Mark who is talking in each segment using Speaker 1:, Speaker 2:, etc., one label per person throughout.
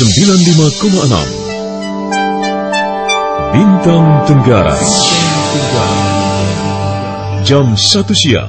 Speaker 1: 95,6 Bintang Tenggara. Jam 1 siang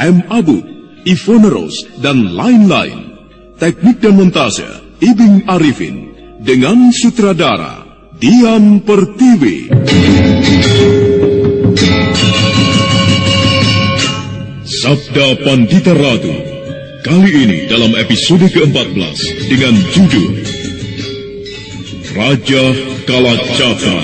Speaker 2: M. Abu, Ivone Rose, dan lain-lain. Teknik dan montase, Ibing Arifin, dengan sutradara, Dian Pertiwi. Sabda Pandita Ratu Kali ini dalam episode ke-14 dengan judul Raja Kalacakra.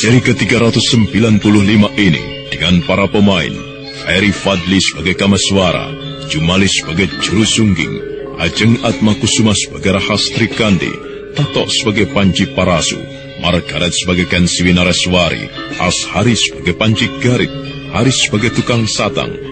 Speaker 2: Seri ke-395 ini dengan para pemain Ferry Fadli sebagai Kamaswara, Jumalis sebagai Juru Sungging, Ajeng Atmakusuma sebagai Rahastri Kandi, Tato sebagai Panji Parasu, Margaret sebagai Kensiwi Nareswari, Ashari sebagai Panji Garit, Haris sebagai tukang satang,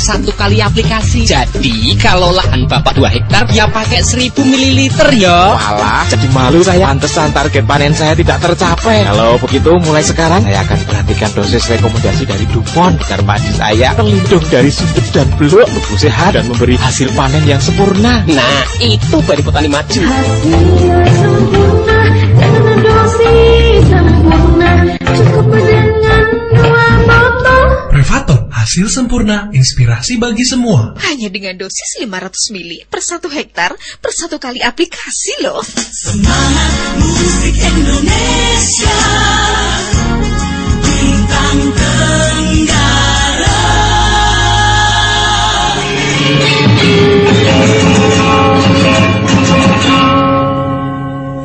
Speaker 3: satu kali aplikasi. Jadi kalau lahan bapak 2 hektar ya pakai 1000 ml ya.
Speaker 4: Walah, jadi malu saya. Pantesan target panen saya tidak tercapai. Kalau begitu, mulai sekarang saya akan perhatikan dosis rekomendasi dari Dupont agar padi saya terlindung dari sundep dan beluk, tumbuh sehat dan memberi hasil panen yang sempurna.
Speaker 3: Nah, itu baru petani maju.
Speaker 5: Prevaton, hasil sempurna, inspirasi bagi semua.
Speaker 6: Hanya dengan dosis 500 mili per satu hektar per satu kali aplikasi loh.
Speaker 7: Semangat musik Indonesia Bintang Tenggara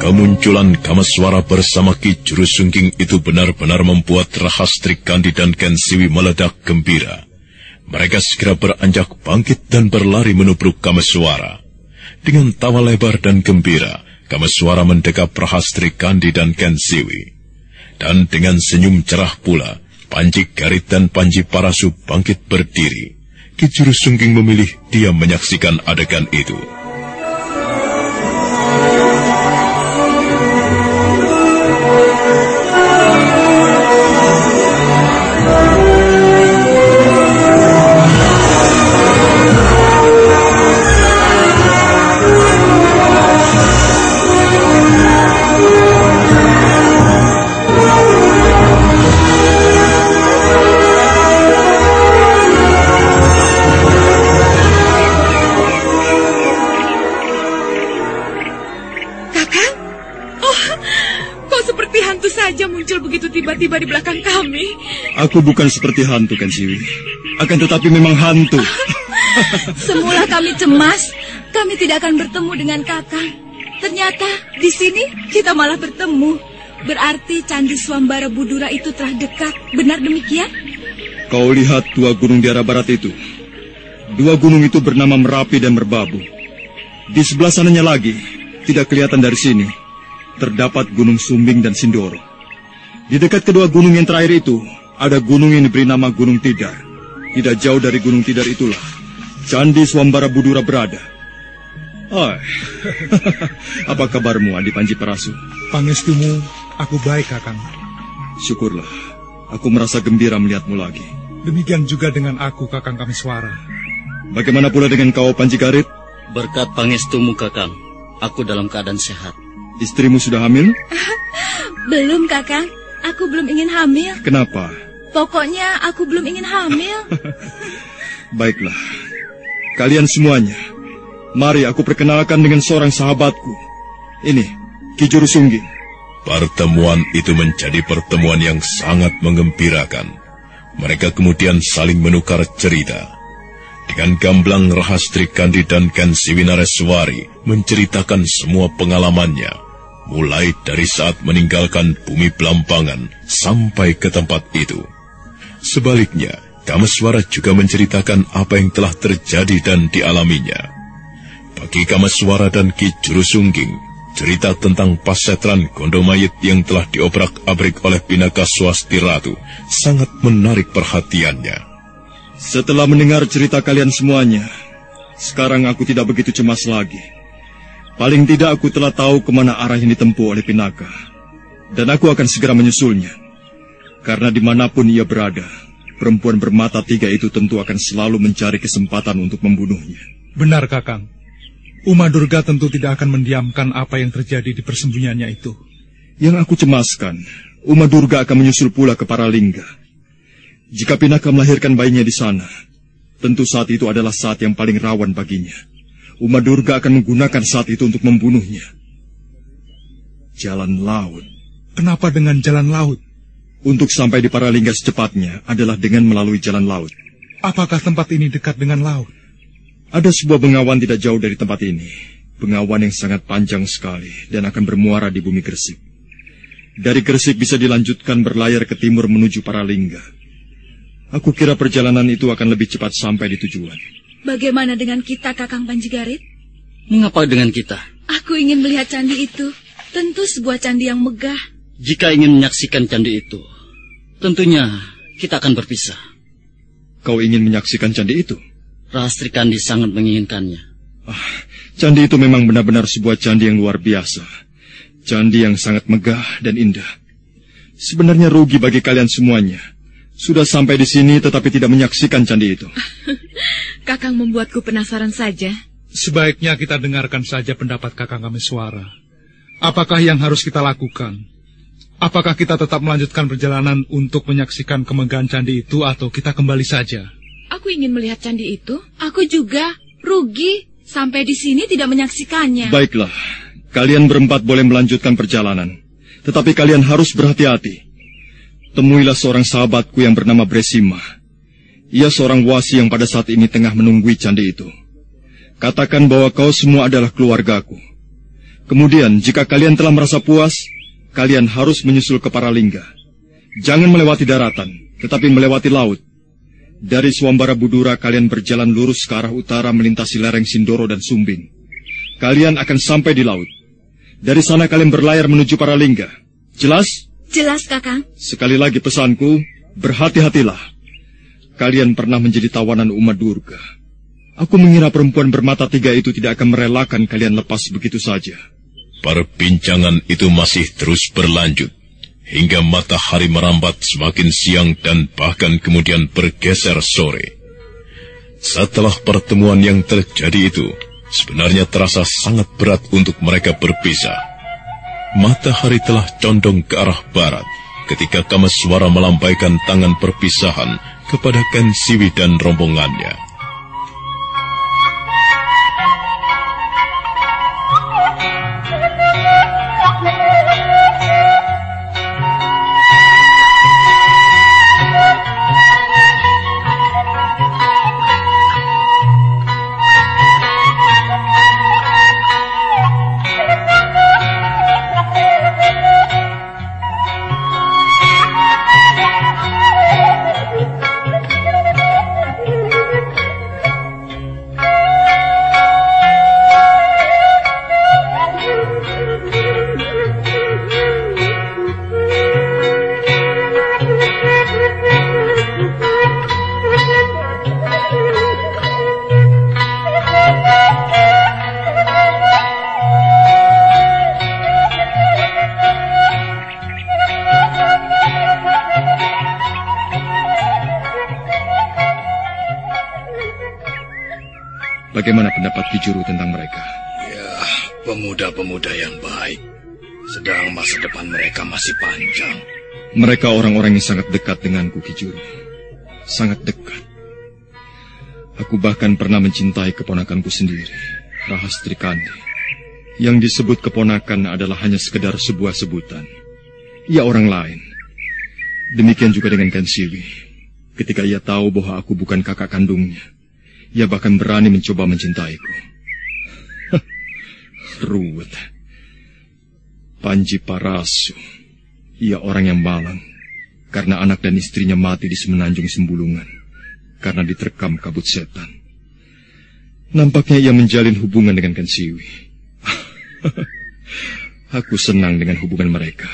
Speaker 2: Kemunculan Kamaswara bersama Ki Juru Sungging itu benar-benar membuat Rahastri Kandi dan Ken Siwi meledak gembira. Mereka segera beranjak bangkit dan berlari menubruk Kamaswara. Dengan tawa lebar dan gembira, Kamaswara mendekap Rahastri Kandi dan Ken Siwi. Dan dengan senyum cerah pula, Panji Garit dan Panji Parasu bangkit berdiri. Ki Juru Sungging memilih diam menyaksikan adegan itu.
Speaker 6: Begitu tiba-tiba di belakang kami.
Speaker 8: Aku bukan seperti hantu kan Siwi. Akan tetapi memang hantu.
Speaker 6: Semula kami cemas, kami tidak akan bertemu dengan kakang. Ternyata di sini kita malah bertemu. Berarti Candi Swambara Budura itu telah dekat. Benar demikian?
Speaker 8: Kau lihat dua gunung di arah barat itu. Dua gunung itu bernama Merapi dan Merbabu. Di sebelah sananya lagi, tidak kelihatan dari sini, terdapat Gunung Sumbing dan Sindoro. Di dekat kedua gunung yang terakhir itu, ada gunung yang diberi nama Gunung Tidar. Tidak jauh dari Gunung Tidar itulah, Candi Swambara Budura berada. Oh, apa kabarmu, Andi Panji Parasu?
Speaker 5: Pangestumu, aku baik, Kakang.
Speaker 8: Syukurlah, aku merasa gembira melihatmu lagi.
Speaker 5: Demikian juga dengan aku, Kakang Kamiswara.
Speaker 8: Bagaimana pula dengan kau, Panji Garit?
Speaker 9: Berkat pangestumu, Kakang, aku dalam keadaan sehat.
Speaker 8: Istrimu sudah hamil?
Speaker 6: Belum, kakang. Aku belum ingin hamil.
Speaker 8: Kenapa?
Speaker 6: Pokoknya aku belum ingin hamil.
Speaker 8: Baiklah. Kalian semuanya, mari aku perkenalkan dengan seorang sahabatku. Ini, Ki Juru Sungging.
Speaker 2: Pertemuan itu menjadi pertemuan yang sangat mengembirakan. Mereka kemudian saling menukar cerita. Dengan gamblang Rahastri Kandi dan Ken Siwinareswari menceritakan semua pengalamannya, mulai dari saat meninggalkan bumi Belambangan sampai ke tempat itu. Sebaliknya, Kameswara juga menceritakan apa yang telah terjadi dan dialaminya. Bagi Kameswara dan Ki Juru Sungging, cerita tentang pasetran Gondomayit yang telah diobrak-abrik oleh Pinaka Swasti Ratu sangat menarik perhatiannya.
Speaker 8: Setelah mendengar cerita kalian semuanya, sekarang aku tidak begitu cemas lagi. Paling tidak aku telah tahu ke mana arah yang ditempuh oleh Pinaka. Dan aku akan segera menyusulnya. Karena di mana pun ia berada, perempuan bermata tiga itu tentu akan selalu mencari kesempatan untuk membunuhnya.
Speaker 5: Benar, Kakang. Uma Durga tentu tidak akan mendiamkan apa yang terjadi di persembunyiannya itu.
Speaker 8: Yang aku cemaskan, Uma Durga akan menyusul pula ke Paralingga. Jika Pinaka melahirkan bayinya di sana, tentu saat itu adalah saat yang paling rawan baginya. Uma Durga akan menggunakan saat itu untuk membunuhnya. Jalan laut.
Speaker 5: Kenapa dengan jalan laut?
Speaker 8: Untuk sampai di Paralingga secepatnya adalah dengan melalui jalan laut.
Speaker 5: Apakah tempat ini dekat dengan laut?
Speaker 8: Ada sebuah bengawan tidak jauh dari tempat ini. Bengawan yang sangat panjang sekali dan akan bermuara di bumi Gresik. Dari Gresik bisa dilanjutkan berlayar ke timur menuju Paralingga. Aku kira perjalanan itu akan lebih cepat sampai di tujuan.
Speaker 6: Bagaimana dengan kita, Kakang Panjigarit?
Speaker 9: Mengapa dengan kita?
Speaker 6: Aku ingin melihat candi itu. Tentu sebuah candi yang megah.
Speaker 9: Jika ingin menyaksikan candi itu, tentunya kita akan berpisah.
Speaker 8: Kau ingin menyaksikan candi itu?
Speaker 9: Rastri Kandi sangat menginginkannya.
Speaker 8: Ah, candi itu memang benar-benar sebuah candi yang luar biasa. Candi yang sangat megah dan indah. Sebenarnya rugi bagi kalian semuanya. Sudah sampai di sini tetapi tidak menyaksikan candi itu.
Speaker 6: Kakang membuatku penasaran saja.
Speaker 5: Sebaiknya kita dengarkan saja pendapat Kakang Kameswara. Apakah yang harus kita lakukan? Apakah kita tetap melanjutkan perjalanan untuk menyaksikan kemegahan candi itu atau kita kembali saja?
Speaker 6: Aku ingin melihat candi itu. Aku juga. Rugi. Sampai di sini tidak menyaksikannya.
Speaker 8: Baiklah. Kalian berempat boleh melanjutkan perjalanan. Tetapi kalian harus berhati-hati. Temuilah seorang sahabatku yang bernama Bresima. Ia seorang wasi yang pada saat ini tengah menunggui candi itu. Katakan bahwa kau semua adalah keluargaku. Kemudian, jika kalian telah merasa puas, kalian harus menyusul ke Paralingga. Jangan melewati daratan, tetapi melewati laut. Dari Swambara Budura kalian berjalan lurus ke arah utara melintasi lereng Sindoro dan Sumbing. Kalian akan sampai di laut. Dari sana kalian berlayar menuju Paralingga. Jelas?
Speaker 6: Jelas, Kakang.
Speaker 8: Sekali lagi pesanku, berhati-hatilah. Kalian pernah menjadi tawanan Uma Durga. Aku mengira perempuan bermata tiga itu tidak akan merelakan kalian lepas begitu saja.
Speaker 2: Perbincangan itu masih terus berlanjut hingga matahari merambat semakin siang dan bahkan kemudian bergeser sore. Setelah pertemuan yang terjadi itu, sebenarnya terasa sangat berat untuk mereka berpisah. Matahari telah condong ke arah barat ketika Kamaswara melambaikan tangan perpisahan kepada Ken Siwi dan rombongannya.
Speaker 8: Kijuru tentang mereka?
Speaker 10: Ya, pemuda-pemuda yang baik. Sedang masa depan mereka masih panjang.
Speaker 8: Mereka orang-orang yang sangat dekat denganku, Kijuru. Sangat dekat. Aku bahkan pernah mencintai keponakanku sendiri, Rahastri Kandi. Yang disebut keponakan adalah hanya sekedar sebuah sebutan. Ia orang lain. Demikian juga dengan Kensiwi. Ketika ia tahu bahwa aku bukan kakak kandungnya, ia bahkan berani mencoba mencintaiku. Ruwet. Panji Parasu. Ia orang yang malang. Karena anak dan istrinya mati di semenanjung Sembulungan. Karena diterkam kabut setan. Nampaknya ia menjalin hubungan dengan Kensiwi. Aku senang dengan hubungan mereka.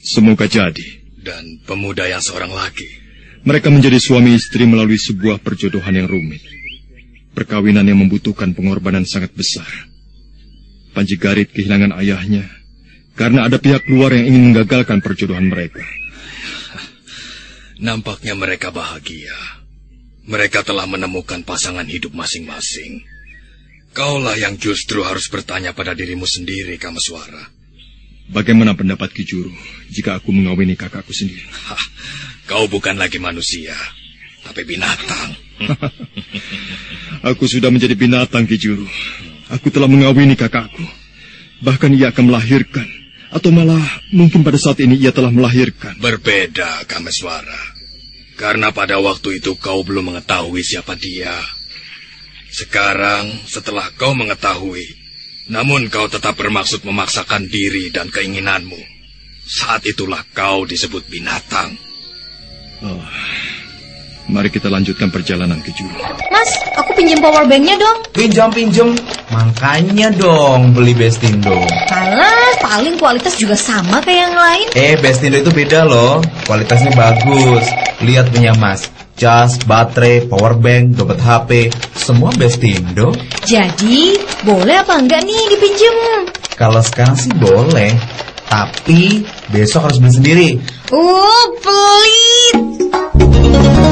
Speaker 8: Semoga jadi.
Speaker 10: Dan pemuda yang seorang lagi.
Speaker 8: Mereka menjadi suami istri melalui sebuah perjodohan yang rumit. Perkawinan yang membutuhkan pengorbanan sangat besar. Panji Garit kehilangan ayahnya karena ada pihak luar yang ingin menggagalkan perjodohan mereka.
Speaker 10: Nampaknya mereka bahagia. Mereka telah menemukan pasangan hidup masing-masing. Kaulah yang justru harus bertanya pada dirimu sendiri, Kamaswara.
Speaker 8: Bagaimana pendapat Kijuru jika aku mengawini kakakku sendiri?
Speaker 10: Hah, kau bukan lagi manusia, tapi binatang.
Speaker 8: aku sudah menjadi binatang, Kijuru. Aku telah mengawini kakakku. Bahkan ia akan melahirkan. Atau malah mungkin pada saat ini ia telah melahirkan.
Speaker 10: Berbeda, Kameswara. Karena pada waktu itu kau belum mengetahui siapa dia. Sekarang, setelah kau mengetahui, namun kau tetap bermaksud memaksakan diri dan keinginanmu. Saat itulah kau disebut binatang.
Speaker 8: Oh, mari kita lanjutkan perjalanan ke juru.
Speaker 11: Mas, aku pinjam power banknya dong.
Speaker 12: Pinjam pinjam, makanya dong beli Bestindo.
Speaker 11: Alah, paling kualitas juga sama kayak yang lain.
Speaker 12: Eh, Bestindo itu beda loh. Kualitasnya bagus. Lihat punya Mas. Cas, baterai, power bank, dompet HP, semua Bestindo.
Speaker 11: Jadi, boleh apa enggak nih dipinjem?
Speaker 12: Kalau sekarang sih boleh, tapi besok harus beli sendiri.
Speaker 11: Uh, pelit.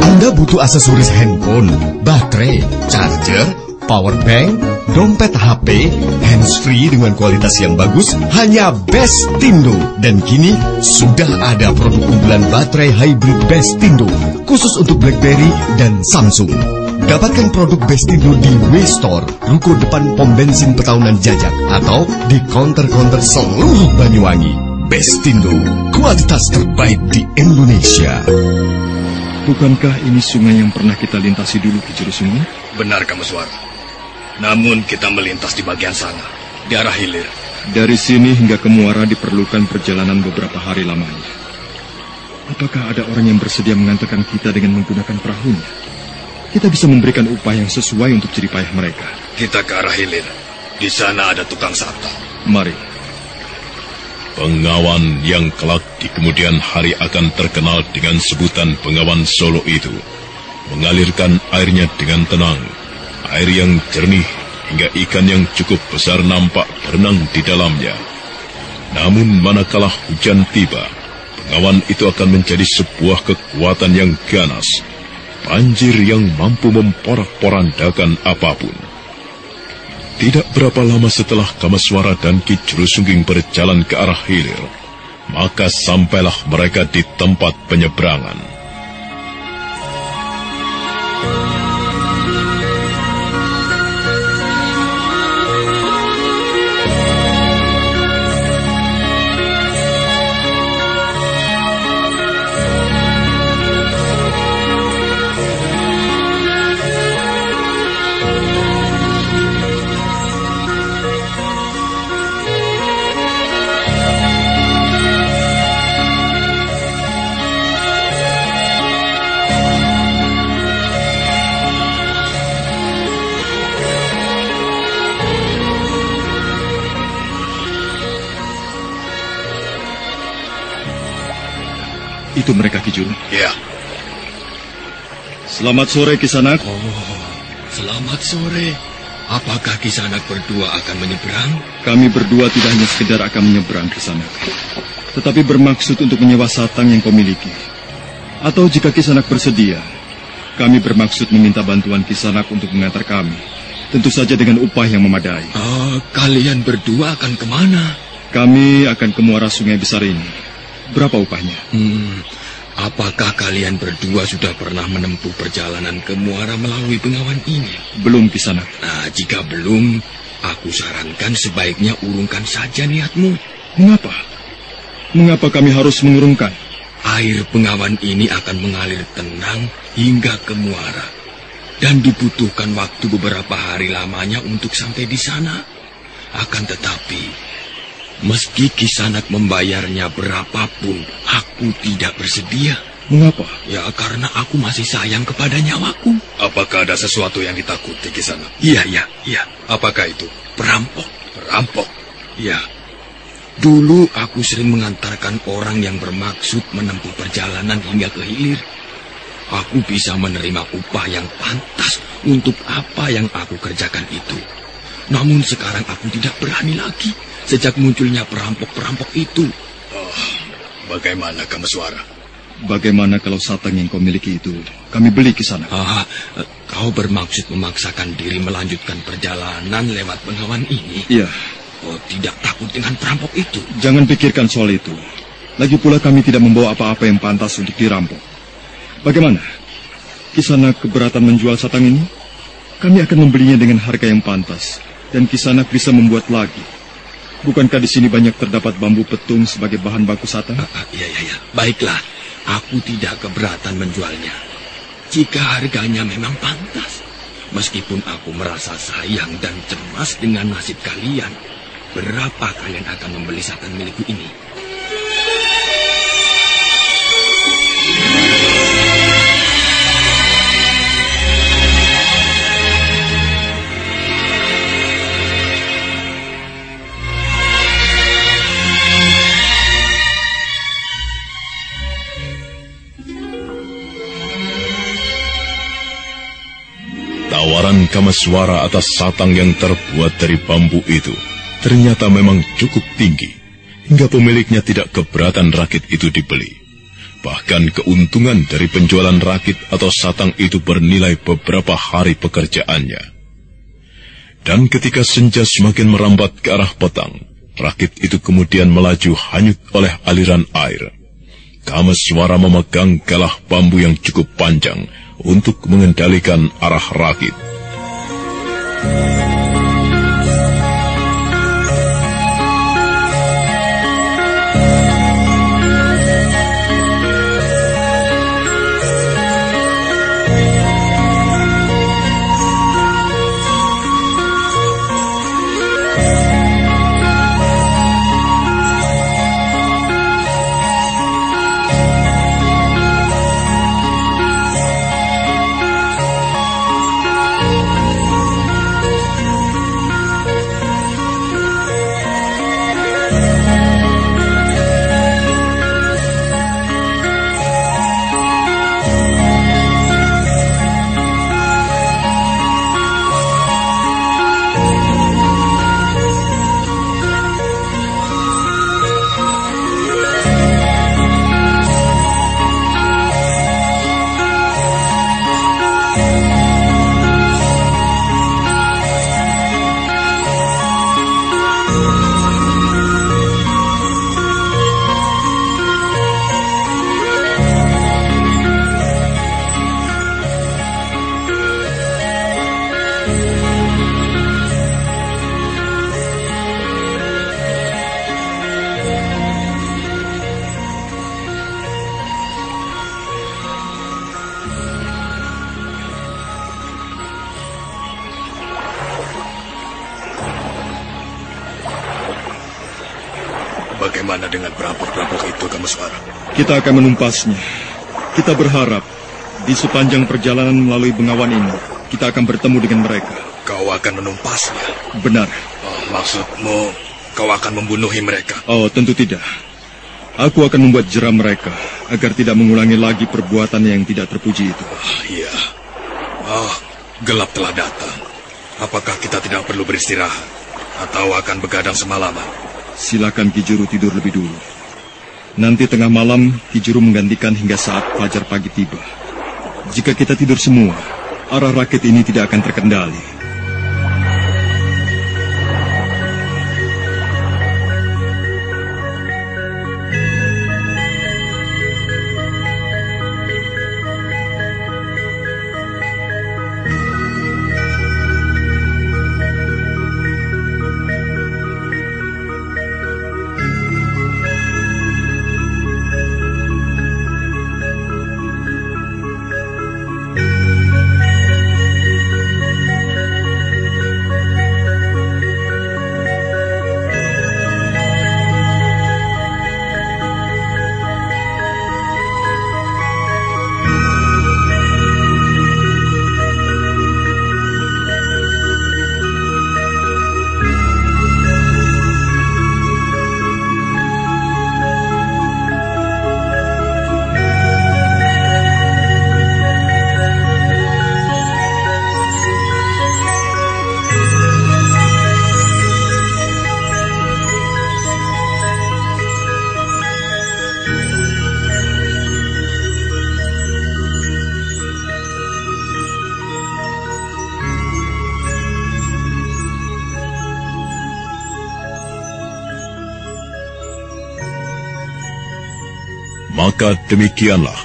Speaker 13: Anda butuh aksesoris handphone, baterai, charger, power bank, dompet HP, handsfree dengan kualitas yang bagus hanya Bestindo. Dan kini sudah ada produk unggulan baterai hybrid Bestindo khusus untuk BlackBerry dan Samsung. Dapatkan produk Bestindo di W-Store, ruko depan pom bensin Petaunan Jajak, atau di counter-counter seluruh Banyuwangi. Bestindo, kualitas terbaik di Indonesia.
Speaker 8: Bukankah ini sungai yang pernah kita lintasi dulu ke juru sungai?
Speaker 10: Benar kamu suara. Namun kita melintas di bagian sana, di arah hilir.
Speaker 8: Dari sini hingga ke muara diperlukan perjalanan beberapa hari lamanya. Apakah ada orang yang bersedia mengantarkan kita dengan menggunakan perahunya? Kita bisa memberikan upah yang sesuai untuk jeripayah mereka.
Speaker 10: Kita ke arah hilir. Di sana ada tukang sata.
Speaker 8: Mari.
Speaker 2: Pengawan yang kelak di kemudian hari akan terkenal dengan sebutan pengawan Solo itu mengalirkan airnya dengan tenang, air yang jernih hingga ikan yang cukup besar nampak berenang di dalamnya. Namun manakala hujan tiba, pengawan itu akan menjadi sebuah kekuatan yang ganas, banjir yang mampu memporak-porandakan apa pun. Tidak berapa lama setelah Kamaswara dan Ki Julusungging berjalan ke arah hilir, maka sampailah mereka di tempat penyeberangan.
Speaker 8: Itu mereka Kijuru.
Speaker 10: Ya.
Speaker 8: Selamat sore Kisanak.
Speaker 10: Oh, selamat sore. Apakah Kisanak berdua akan menyeberang?
Speaker 8: Kami berdua tidak hanya sekedar akan menyeberang Kisanak, tetapi bermaksud untuk menyewa satang yang kau miliki. Atau jika Kisanak bersedia, kami bermaksud meminta bantuan Kisanak untuk mengantar kami. Tentu saja dengan upah yang memadai.
Speaker 10: Oh, kalian berdua akan ke mana?
Speaker 8: Kami akan ke muara sungai besar ini. Berapa upahnya?
Speaker 10: Hmm, apakah kalian berdua sudah pernah menempuh perjalanan ke muara melalui bengawan ini?
Speaker 8: Belum, Kisanak.
Speaker 10: Nah, jika belum, aku sarankan sebaiknya urungkan saja niatmu.
Speaker 8: Mengapa? Mengapa kami harus mengurungkan?
Speaker 10: Air bengawan ini akan mengalir tenang hingga ke muara. Dan dibutuhkan waktu beberapa hari lamanya untuk sampai di sana. Akan tetapi, meski Kisanak membayarnya berapapun, aku tidak bersedia.
Speaker 8: Mengapa?
Speaker 10: Ya karena aku masih sayang kepada nyawaku. Apakah ada sesuatu yang ditakuti Kisanak? Iya, iya, iya. Apakah itu? Perampok. Perampok? Ya. Dulu aku sering mengantarkan orang yang bermaksud menempuh perjalanan hingga ke hilir. Aku bisa menerima upah yang pantas untuk apa yang aku kerjakan itu. Namun sekarang aku tidak berani lagi sejak munculnya perampok-perampok itu.
Speaker 8: Oh,
Speaker 10: bagaimana kamu suara?
Speaker 8: Bagaimana kalau satang yang kau miliki itu kami beli ke sana?
Speaker 10: Ah, kau bermaksud memaksakan diri melanjutkan perjalanan lewat pengawan ini?
Speaker 8: Iya.
Speaker 10: Kau tidak takut dengan perampok itu?
Speaker 8: Jangan pikirkan soal itu. Lagi pula kami tidak membawa apa-apa yang pantas untuk dirampok. Bagaimana? Kisana keberatan menjual satang ini? Kami akan membelinya dengan harga yang pantas. Dan Kisanak bisa membuat lagi. Bukankah di sini banyak terdapat bambu petung sebagai bahan baku satang?
Speaker 10: Ah, iya, iya, iya. Baiklah. aku tidak keberatan menjualnya. Jika harganya memang pantas. Meskipun aku merasa sayang dan cemas dengan nasib kalian, berapa kalian akan membeli saten milikku ini?
Speaker 2: Tawaran Kamaswara atas satang yang terbuat dari bambu itu ternyata memang cukup tinggi, hingga pemiliknya tidak keberatan rakit itu dibeli. Bahkan keuntungan dari penjualan rakit atau satang itu bernilai beberapa hari pekerjaannya. Dan ketika senja semakin merambat ke arah petang, rakit itu kemudian melaju hanyut oleh aliran air. Kamaswara memegang galah bambu yang cukup panjang untuk mengendalikan arah rakit.
Speaker 10: Bagaimana dengan perampok-perampok itu, Kamuswara?
Speaker 8: Kita akan menumpasnya. Kita berharap di sepanjang perjalanan melalui Bengawan ini, kita akan bertemu dengan mereka.
Speaker 10: Kau akan menumpasnya?
Speaker 8: Benar.
Speaker 10: Oh, maksudmu, kau akan membunuhi mereka?
Speaker 8: Oh, tentu tidak. Aku akan membuat jeram mereka agar tidak mengulangi lagi perbuatan yang tidak terpuji itu.
Speaker 10: Oh, iya. Oh, gelap telah datang. Apakah kita tidak perlu beristirahat? Atau akan begadang semalaman?
Speaker 8: Silakan Kijuru tidur lebih dulu. Nanti tengah malam Kijuru menggantikan hingga saat fajar pagi tiba. Jika kita tidur semua, arah rakit ini tidak akan terkendali.
Speaker 2: Maka demikianlah,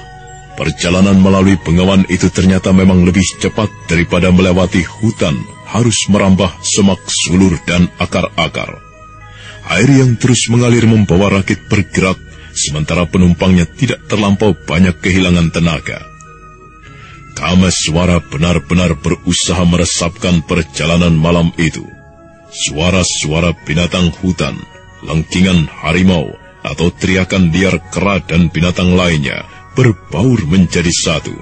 Speaker 2: perjalanan melalui bengawan itu ternyata memang lebih cepat daripada melewati hutan harus merambah semak sulur dan akar-akar. Air yang terus mengalir membawa rakit bergerak sementara penumpangnya tidak terlampau banyak kehilangan tenaga. Kameswara benar-benar berusaha meresapkan perjalanan malam itu. Suara-suara binatang hutan, lengkingan harimau, atau teriakan liar kera dan binatang lainnya berbaur menjadi satu.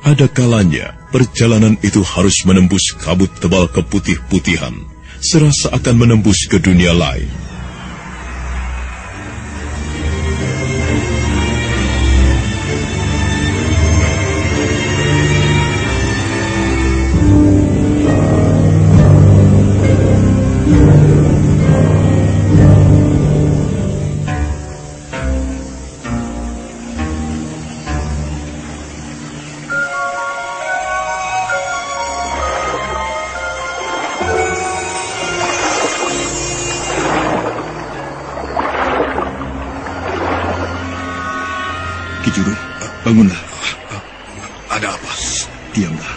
Speaker 2: Ada kalanya perjalanan itu harus menembus kabut tebal keputih-putihan, serasa akan menembus ke dunia lain.
Speaker 8: Kijuru, bangunlah.
Speaker 10: Ada apa?
Speaker 8: Diamlah.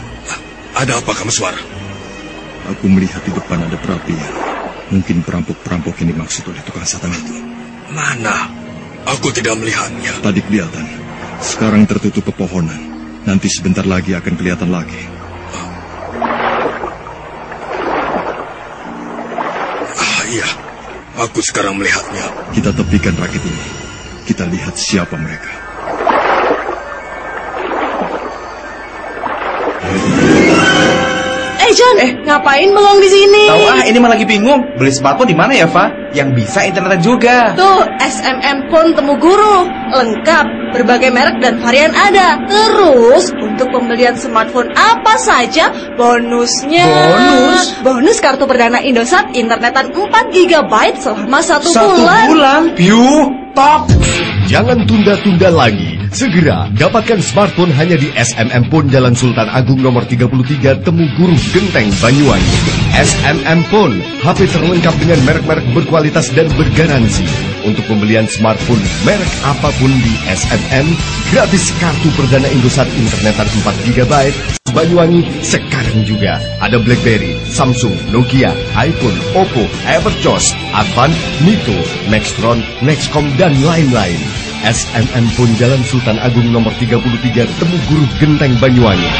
Speaker 10: Ada apa kamu suara?
Speaker 8: Aku melihat di depan ada perapian. Mungkin perampok-perampok yang dimaksud oleh tukang satan itu.
Speaker 10: Mana? Aku tidak melihatnya.
Speaker 8: Tadi kelihatan. Sekarang tertutup pepohonan. Nanti sebentar lagi akan kelihatan lagi.
Speaker 10: Ah, iya. Aku sekarang melihatnya.
Speaker 8: Kita tepikan rakit ini. Kita lihat siapa mereka.
Speaker 14: John, eh ngapain bengong di sini?
Speaker 12: Tahu ah, ini mah lagi bingung. Beli sepatu di mana ya, Fa? Yang bisa internet juga.
Speaker 14: Tuh, SMM Pon Temu Guru. Lengkap, berbagai merek dan varian ada. Terus, untuk pembelian smartphone apa saja, bonusnya...
Speaker 12: Bonus?
Speaker 14: Bonus kartu perdana Indosat internetan 4 GB selama satu,
Speaker 12: Satu
Speaker 14: bulan.
Speaker 12: bulan? Piu, top.
Speaker 13: Jangan tunda-tunda lagi. Segera dapatkan smartphone hanya di SMM Pon Jalan Sultan Agung nomor 33 Temu Guru Genteng Banyuwangi. SMM Pon, HP terlengkap dengan merek-merek berkualitas dan bergaransi. Untuk pembelian smartphone merek apa pun di SMM, gratis kartu perdana Indosat internetan 4 GB. Banyuwangi sekarang juga ada BlackBerry, Samsung, Nokia, iPhone, Oppo, Everchoss, Advan, Mito, Nextron, Nexcom dan lain-lain. SMM pun Jalan Sultan Agung nomor 33 Temu Guru Genteng Banyuwangi.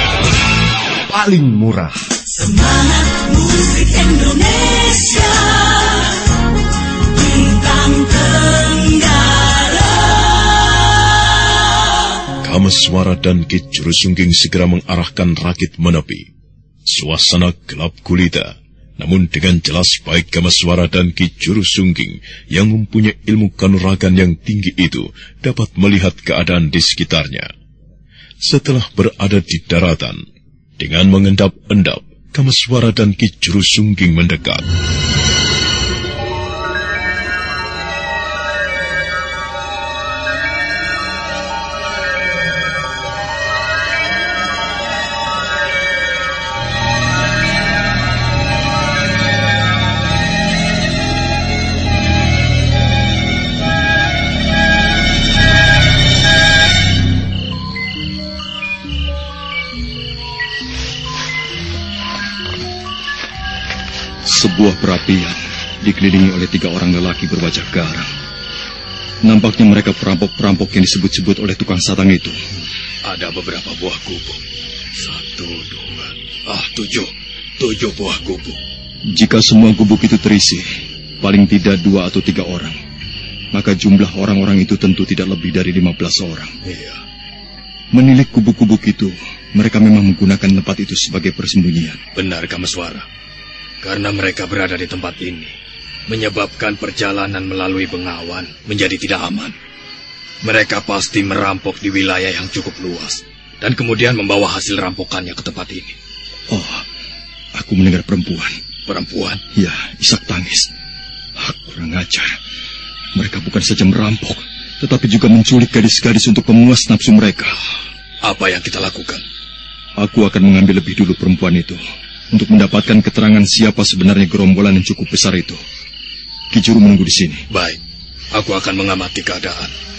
Speaker 13: Paling murah.
Speaker 7: Semangat musik Indonesia Bintang Tenggara
Speaker 2: Kameswara dan Ki Jurusungging segera mengarahkan rakit menepi. Suasana gelap gulita, namun dengan jelas baik Kameswara dan Ki Jurusungging yang mempunyai ilmu kanuragan yang tinggi itu dapat melihat keadaan di sekitarnya. Setelah berada di daratan, dengan mengendap-endap, Kameswara dan Ki Jurusungging mendekat.
Speaker 8: Sebuah perapian dikelilingi oleh tiga orang lelaki berwajah garang. Nampaknya mereka perampok-perampok yang disebut-sebut oleh tukang satang itu.
Speaker 10: Ada beberapa buah gubuk. Satu, dua, ah tujuh. Tujuh buah gubuk.
Speaker 8: Jika semua gubuk itu terisi, paling tidak dua atau tiga orang, maka jumlah orang-orang itu tentu tidak lebih dari 15 orang.
Speaker 10: Iya.
Speaker 8: Menilik gubuk-gubuk itu, mereka memang menggunakan tempat itu sebagai persembunyian.
Speaker 10: Benar kamu suara. Karena mereka berada di tempat ini, menyebabkan perjalanan melalui Bengawan menjadi tidak aman. Mereka pasti merampok di wilayah yang cukup luas, dan kemudian membawa hasil rampokannya ke tempat ini.
Speaker 8: Oh, aku mendengar perempuan.
Speaker 10: Perempuan?
Speaker 8: Ya, isak tangis. Ah, kurang ajar. Mereka bukan saja merampok, tetapi juga menculik gadis-gadis untuk memuas nafsu mereka.
Speaker 10: Apa yang kita lakukan?
Speaker 8: Aku akan mengambil lebih dulu perempuan itu untuk mendapatkan keterangan siapa sebenarnya gerombolan yang cukup besar itu. Kijuru menunggu di sini.
Speaker 10: Baik, aku akan mengamati keadaan.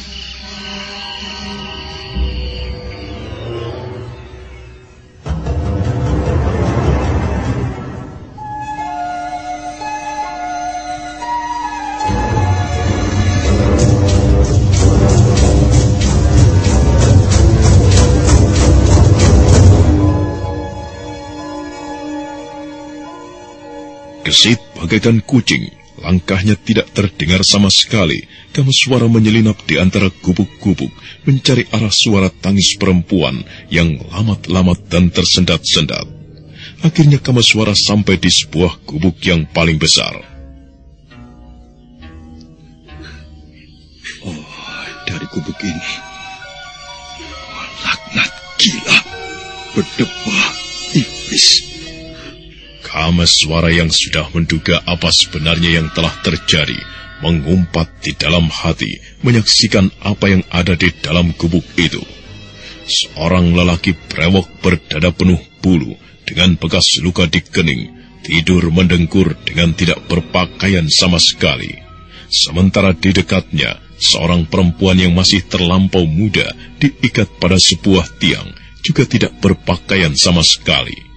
Speaker 2: Gesit bagaikan kucing, langkahnya tidak terdengar sama sekali. Kamu suara menyelinap di antara gubuk-gubuk, mencari arah suara tangis perempuan yang lamat-lamat dan tersendat-sendat. Akhirnya kamu suara sampai di sebuah gubuk yang paling besar.
Speaker 8: Oh, dari gubuk ini. Oh, laknat gila. Berdebah iblis.
Speaker 2: Suara yang sudah menduga apa sebenarnya yang telah terjadi, mengumpat di dalam hati, menyaksikan apa yang ada di dalam gubuk itu. Seorang lelaki brewok berdada penuh bulu, dengan bekas luka di kening, tidur mendengkur dengan tidak berpakaian sama sekali. Sementara di dekatnya, seorang perempuan yang masih terlampau muda diikat pada sebuah tiang, juga tidak berpakaian sama sekali.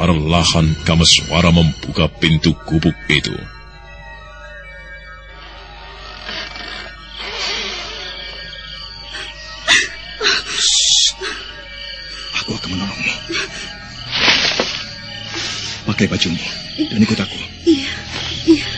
Speaker 2: Perlahan suara membuka pintu gubuk itu.
Speaker 8: Aku akan menolongmu. Pakai bajumu dan ikut aku.
Speaker 6: Iya, iya.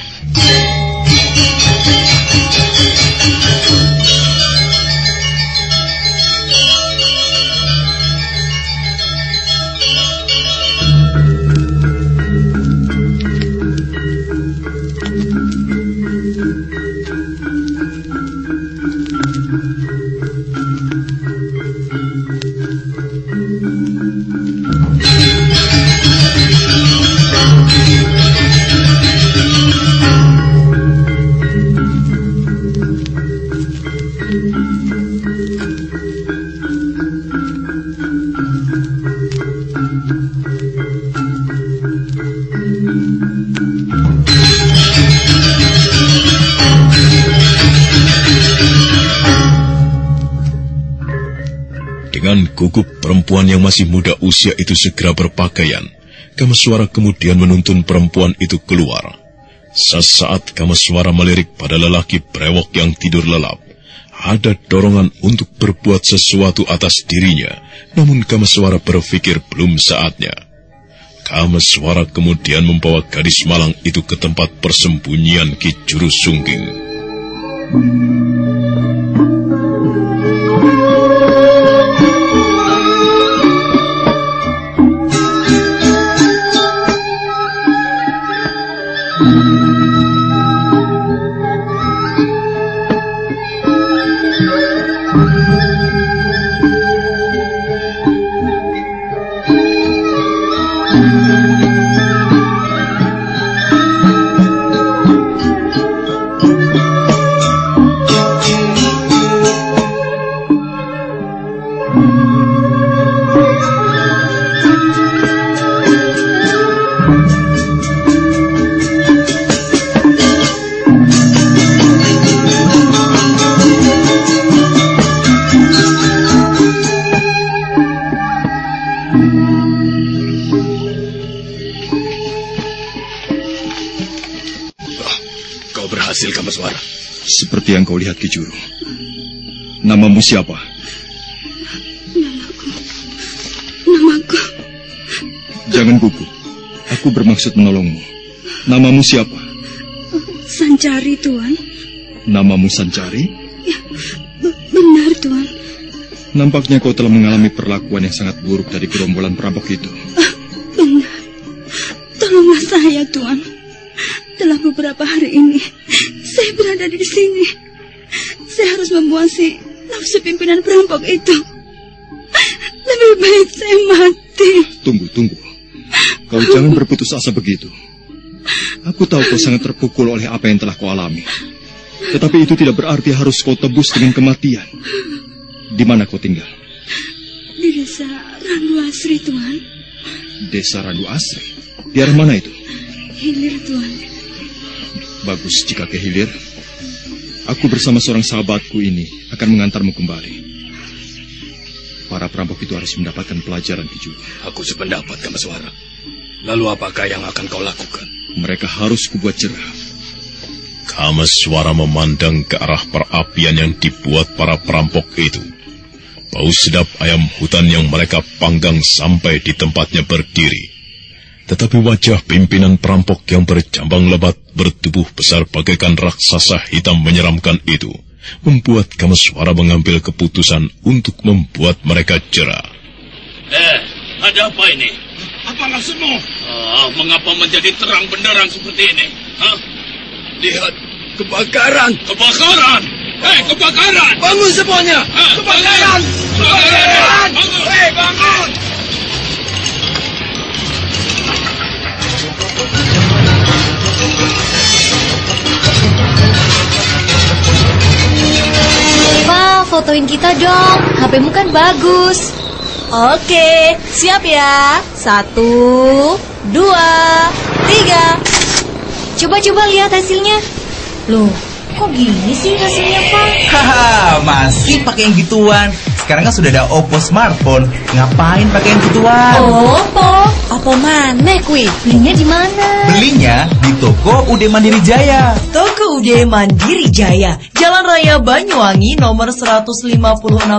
Speaker 2: Perempuan yang masih muda usia itu segera berpakaian, Kamaswara kemudian menuntun perempuan itu keluar. Sesaat Kamaswara melirik pada lelaki brewok yang tidur lelap. Ada dorongan untuk berbuat sesuatu atas dirinya, namun Kamaswara berpikir belum saatnya. Kamaswara kemudian membawa gadis malang itu ke tempat persembunyian Ki Juru Sungging.
Speaker 8: Kau lihat Kijuru. Namamu siapa?
Speaker 6: Namaku. Namaku.
Speaker 8: Jangan gugup. Aku bermaksud menolongmu. Namamu siapa?
Speaker 6: Sancari, Tuan.
Speaker 8: Namamu Sancari?
Speaker 6: Ya, benar, Tuan.
Speaker 8: Nampaknya kau telah mengalami perlakuan yang sangat buruk dari gerombolan perampok itu.
Speaker 6: benar. Tolonglah saya, Tuan. Telah beberapa hari ini, saya berada di sini. Saya harus membuang si nafsu pimpinan perampok itu. Lebih baik saya mati.
Speaker 8: Tunggu, tunggu. Kau jangan berputus asa begitu. Aku tahu kau sangat terpukul oleh apa yang telah kau alami. Tetapi itu tidak berarti harus kau tebus dengan kematian. Di mana kau tinggal?
Speaker 6: Di desa Randu Asri, Tuan.
Speaker 8: Desa Randu Asri? Di arah mana itu?
Speaker 6: Hilir, Tuan.
Speaker 8: Bagus jika ke hilir. Aku bersama seorang sahabatku ini akan mengantarmu kembali. Para perampok itu harus mendapatkan pelajaran Kijuru.
Speaker 10: Aku sependapat, Kamaswara. Lalu apakah yang akan kau lakukan?
Speaker 8: Mereka harus kubuat cerah.
Speaker 2: Kamaswara memandang ke arah perapian yang dibuat para perampok itu. Bau sedap ayam hutan yang mereka panggang sampai di tempatnya berdiri. Tetapi wajah pimpinan perampok yang berjambang lebat bertubuh besar bagaikan raksasa hitam menyeramkan itu membuat Kameswara mengambil keputusan untuk membuat mereka jerah.
Speaker 15: Eh, ada apa ini? Apa maksudmu? Ah, mengapa menjadi terang benderang seperti ini? Hah? Lihat, kebakaran. Kebakaran! Hei, kebakaran! Bangun semuanya! kebakaran! Kebakaran! Hei, bangun!
Speaker 11: Pak, fotoin kita dong. HPmu kan bagus.
Speaker 14: Oke, siap ya. Satu, dua, tiga.
Speaker 11: Coba-coba lihat hasilnya. Loh, kok gini sih hasilnya, Pak?
Speaker 12: Haha, masih pakai yang gituan. Sekarang kan sudah ada Oppo smartphone. Ngapain pakai yang gituan?
Speaker 14: Oppo? Oppo mana kui?
Speaker 11: Belinya di mana?
Speaker 12: Belinya di toko Ude Mandiri Jaya.
Speaker 14: Toko Ude Mandiri Jaya, Jalan Raya Banyuwangi nomor 156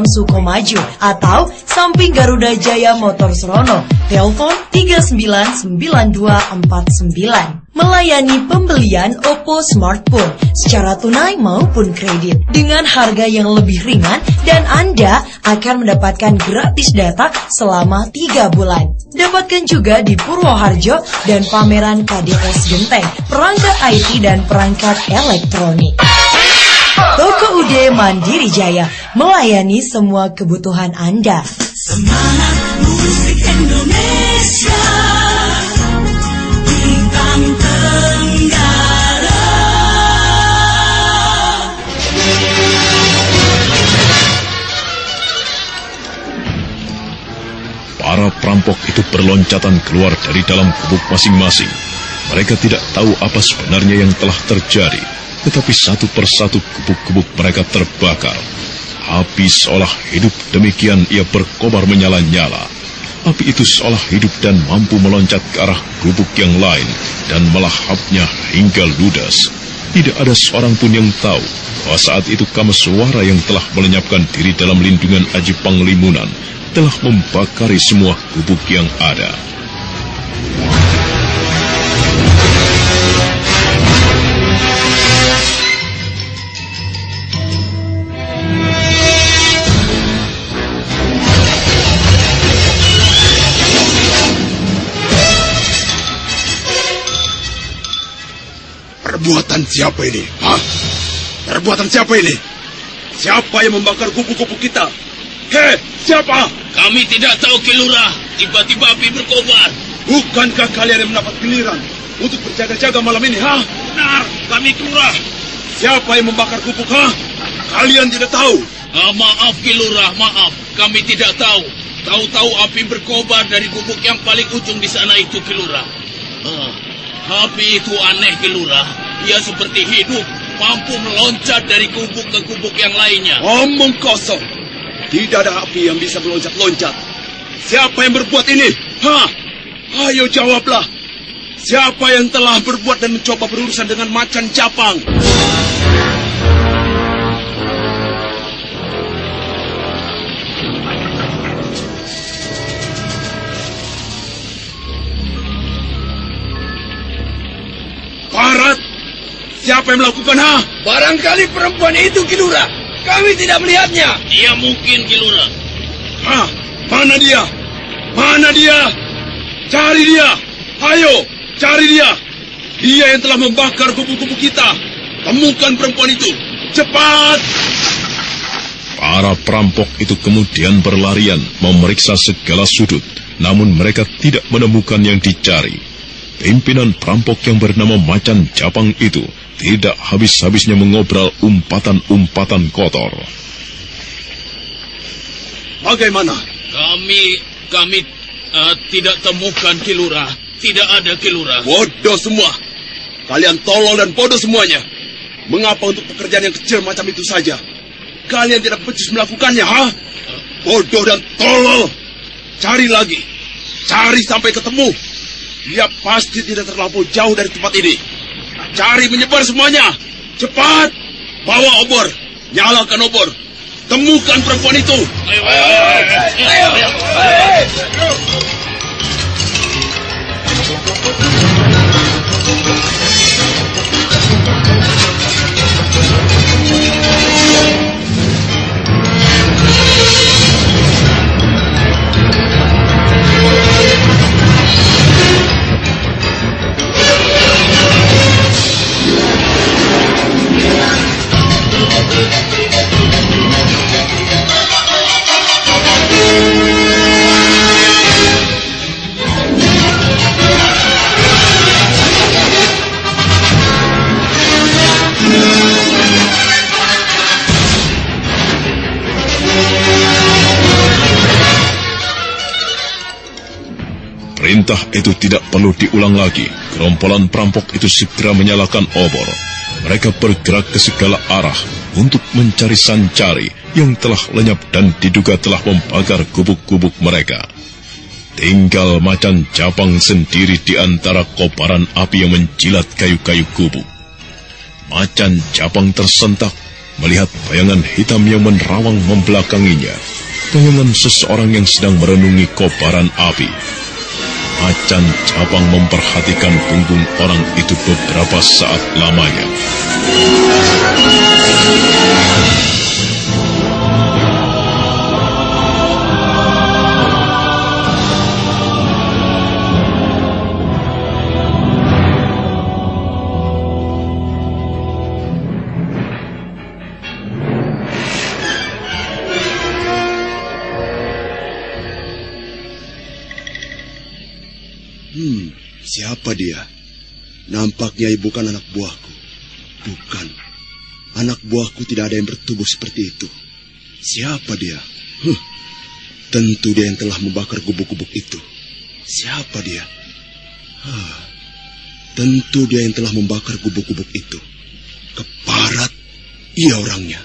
Speaker 14: Sukomaju atau samping Garuda Jaya Motor Serono. Telepon 399249. Melayani pembelian Oppo smartphone secara tunai maupun kredit dengan harga yang lebih ringan dan Anda akan mendapatkan gratis data selama 3 bulan. Dapatkan juga di Purwoharjo dan pameran KDS Genteng, perangkat IT dan perangkat elektronik. Toko Ude Mandiri Jaya melayani semua kebutuhan Anda.
Speaker 16: Semangat musik Indonesia
Speaker 2: Para perampok itu berloncatan keluar dari dalam gubuk masing-masing. Mereka tidak tahu apa sebenarnya yang telah terjadi, tetapi satu persatu gubuk-gubuk mereka terbakar. Api seolah hidup demikian ia berkobar menyala-nyala. Api itu seolah hidup dan mampu meloncat ke arah gubuk yang lain dan melahapnya hingga ludas. Tidak ada seorang pun yang tahu bahwa saat itu Kameswara yang telah melenyapkan diri dalam lindungan Aji Panglimunan telah membakari semua gubuk yang ada.
Speaker 15: Perbuatan siapa ini? Hah? Perbuatan siapa ini? Siapa yang membakar kupu-kupu kita? Hei, siapa? Kami tidak tahu, Kilurah. Tiba-tiba api berkobar. Bukankah kalian yang mendapat giliran untuk berjaga-jaga malam ini, ha? Benar, kami Kilurah. Siapa yang membakar gubuk, ha? Kalian tidak tahu? Ah, maaf, Kilurah, maaf. Kami tidak tahu. Tahu-tahu api berkobar dari gubuk yang paling ujung di sana itu, Kilurah. Ah, api itu aneh, Kilurah. Ia seperti hidup, mampu meloncat dari gubuk ke gubuk yang lainnya. Omong kosong. Tidak ada api yang bisa meloncat-loncat. Siapa yang berbuat ini? Hah? Ayo jawablah. Siapa yang telah berbuat dan mencoba berurusan dengan macan capang? Barat! Siapa yang melakukan ha? Barangkali perempuan itu Kilura. Kami tidak melihatnya. Dia mungkin Kilura. Hah? Mana dia? Mana dia? Cari dia. Ayo, cari dia. Dia yang telah membakar kupu-kupu kita. Temukan perempuan itu. Cepat!
Speaker 2: Para perampok itu kemudian berlarian memeriksa segala sudut, namun mereka tidak menemukan yang dicari. Pimpinan perampok yang bernama Macan Japang itu tidak habis-habisnya mengobrol umpatan-umpatan kotor.
Speaker 15: Bagaimana? Kami, kami uh, tidak temukan Kilura. Tidak ada Kilura. Bodoh semua. Kalian tolol dan bodoh semuanya. Mengapa untuk pekerjaan yang kecil macam itu saja? Kalian tidak becus melakukannya, ha? Bodoh dan tolol. Cari lagi. Cari sampai ketemu. Dia pasti tidak terlampau jauh dari tempat ini. Cari menyebar semuanya. Cepat. Bawa obor. Nyalakan obor. Temukan perempuan itu. Ayo, ayo, ayo. ayo, ayo.
Speaker 2: Perintah itu tidak perlu diulang lagi. Gerombolan perampok itu segera menyalakan obor. Mereka bergerak ke segala arah untuk mencari Sancari yang telah lenyap dan diduga telah membakar gubuk-gubuk mereka. Tinggal macan Japang sendiri di antara kobaran api yang menjilat kayu-kayu gubuk. Macan Japang tersentak melihat bayangan hitam yang menerawang membelakanginya. Bayangan seseorang yang sedang merenungi kobaran api. Macan Japang memperhatikan punggung orang itu beberapa saat lamanya.
Speaker 17: Siapa dia? Nampaknya bukan anak buahku. Bukan. Anak buahku tidak ada yang bertubuh seperti itu. Siapa dia? Huh, tentu dia yang telah membakar gubuk-gubuk itu. Siapa dia? Huh, tentu dia yang telah membakar gubuk-gubuk itu. Keparat, ia orangnya.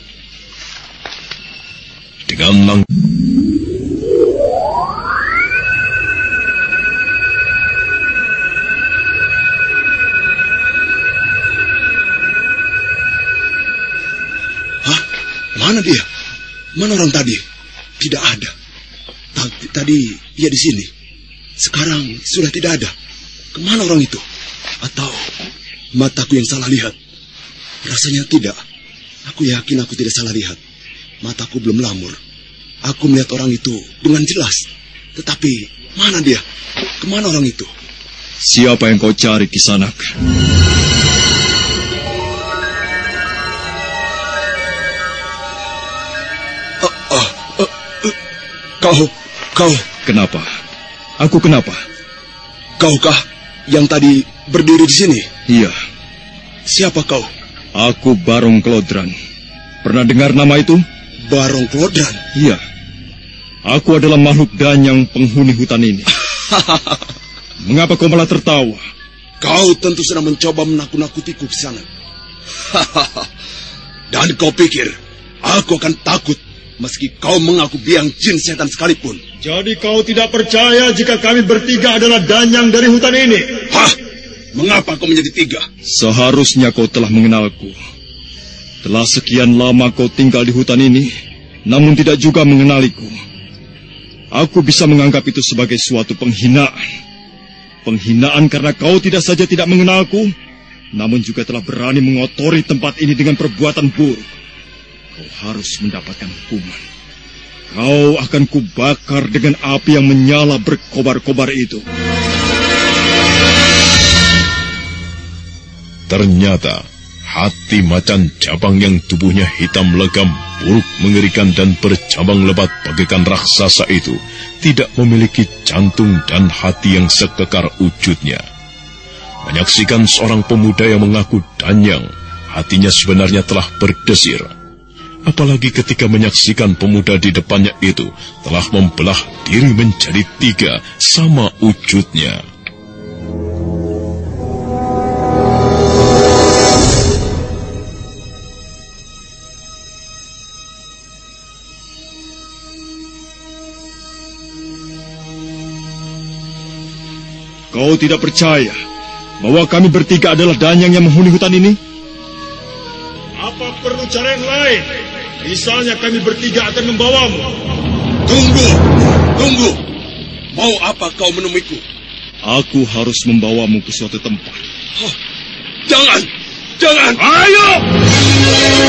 Speaker 2: Dengan lang
Speaker 17: Mana dia? Mana orang tadi? Tidak ada. Tadi, ia di sini. Sekarang sudah tidak ada. Ke mana orang itu? Atau mataku yang salah lihat? Rasanya tidak. Aku yakin aku tidak salah lihat. Mataku belum lamur. Aku melihat orang itu dengan jelas. Tetapi mana dia? Ke mana orang itu?
Speaker 8: Siapa yang kau cari, Kisanak?
Speaker 17: Kau, kau.
Speaker 8: Kenapa? Aku kenapa?
Speaker 17: Kaukah yang tadi berdiri di sini?
Speaker 8: Iya.
Speaker 17: Siapa kau?
Speaker 8: Aku Barong Klodran. Pernah dengar nama itu?
Speaker 17: Barong Klodran?
Speaker 8: Iya. Aku adalah makhluk danyang penghuni hutan ini. Mengapa kau malah tertawa?
Speaker 17: Kau tentu sedang mencoba menakut-nakutiku ke sana. Dan kau pikir aku akan takut meski kau mengaku biang jin setan sekalipun.
Speaker 8: Jadi kau tidak percaya jika kami bertiga adalah danyang dari hutan ini?
Speaker 17: Hah? Mengapa kau menjadi tiga?
Speaker 8: Seharusnya kau telah mengenalku. Telah sekian lama kau tinggal di hutan ini, namun tidak juga mengenaliku. Aku bisa menganggap itu sebagai suatu penghinaan. Penghinaan karena kau tidak saja tidak mengenalku, namun juga telah berani mengotori tempat ini dengan perbuatan buruk. Kau harus mendapatkan hukuman. Kau akan kubakar dengan api yang menyala berkobar-kobar itu.
Speaker 2: Ternyata hati macan cabang yang tubuhnya hitam legam, buruk mengerikan dan bercabang lebat bagaikan raksasa itu tidak memiliki jantung dan hati yang sekekar wujudnya. Menyaksikan seorang pemuda yang mengaku danyang, hatinya sebenarnya telah berdesir. Apalagi ketika menyaksikan pemuda di depannya itu telah membelah diri menjadi tiga sama wujudnya.
Speaker 8: Kau tidak percaya bahwa kami bertiga adalah danyang yang menghuni hutan ini? Apa perlu cara yang lain? Misalnya kami bertiga akan membawamu.
Speaker 17: Tunggu, tunggu. Mau apa kau menemuiku?
Speaker 8: Aku harus membawamu ke suatu tempat.
Speaker 18: Oh, jangan! Jangan!
Speaker 8: Ayo!
Speaker 19: Pemirsa,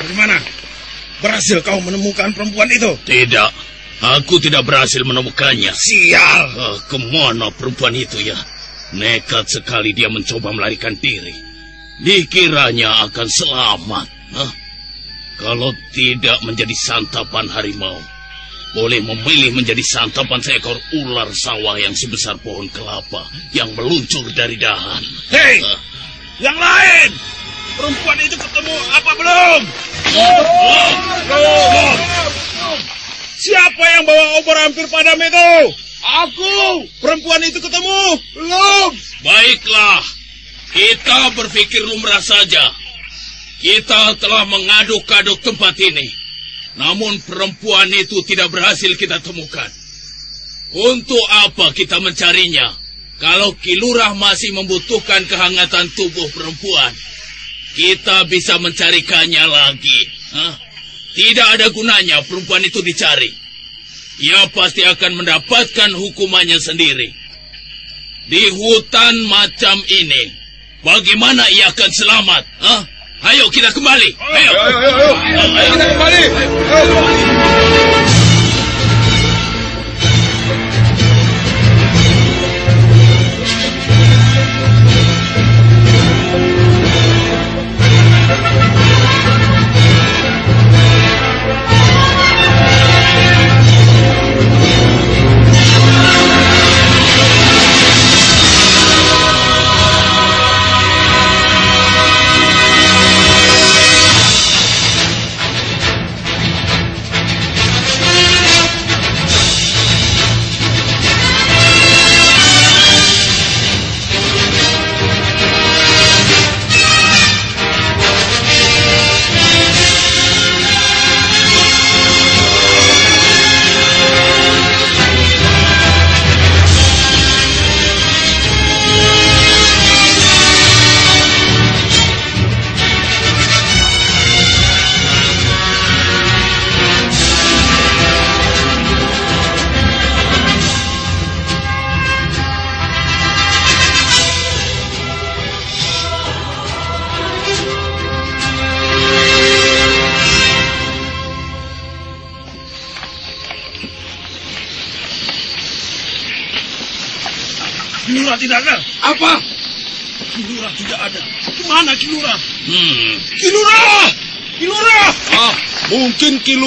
Speaker 18: Bagaimana? Berhasil kau menemukan perempuan itu?
Speaker 20: Tidak, aku tidak berhasil menemukannya.
Speaker 18: Sial!
Speaker 20: Ah, ke mana perempuan itu ya? Nekat sekali dia mencoba melarikan diri. Dikiranya akan selamat. Hah? Kalau tidak menjadi santapan harimau, boleh memilih menjadi santapan seekor ular sawah yang sebesar pohon kelapa yang meluncur dari dahan.
Speaker 18: Hei!
Speaker 20: Ah,
Speaker 18: Yang lain! Perempuan itu ketemu apa belum? Belum! Siapa yang bawa obor hampir padam itu? Aku! Perempuan itu ketemu? Belum!
Speaker 20: Baiklah, kita berpikir lumrah saja. Kita telah mengaduk-aduk tempat ini. Namun perempuan itu tidak berhasil kita temukan. Untuk apa kita mencarinya? Kalau Kilurah masih membutuhkan kehangatan tubuh perempuan, kita bisa mencarikannya lagi. Hah? Tidak ada gunanya perempuan itu dicari. Ia pasti akan mendapatkan hukumannya sendiri. Di hutan macam ini, bagaimana ia akan selamat? Hah? Ayo kita kembali. Ayo,
Speaker 18: ayo, ayo, ayo. Ayo kita kembali. Kilura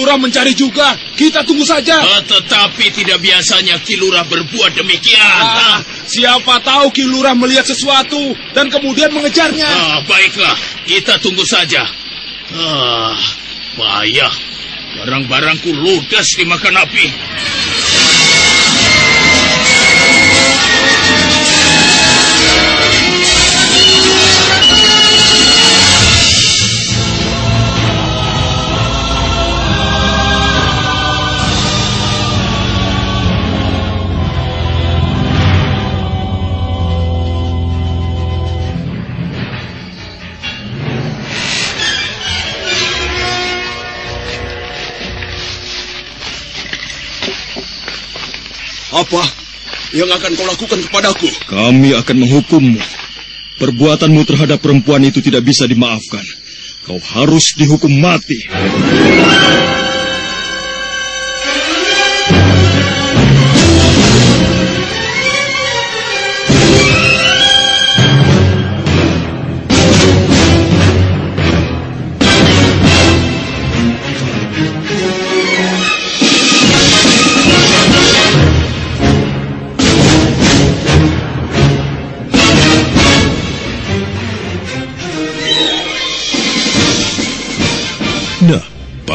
Speaker 18: mungkin Kilura mencari juga. Kita tunggu saja.
Speaker 20: Ah, tetapi tidak biasanya Kilurah berbuat demikian.
Speaker 18: Ah, siapa tahu Kilura melihat sesuatu dan kemudian mengejarnya.
Speaker 20: Ah, baiklah, kita tunggu saja. Ah, payah. Barang-barangku ludas dimakan api.
Speaker 17: Yang akan kau lakukan kepadaku?
Speaker 8: Kami akan menghukummu. Perbuatanmu terhadap perempuan itu tidak bisa dimaafkan. Kau harus dihukum mati.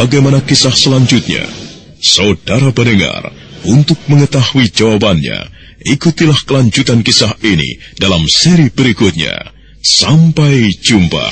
Speaker 2: Bagaimana kisah selanjutnya? Saudara pendengar, untuk mengetahui jawabannya, ikutilah kelanjutan kisah ini dalam seri berikutnya. Sampai jumpa.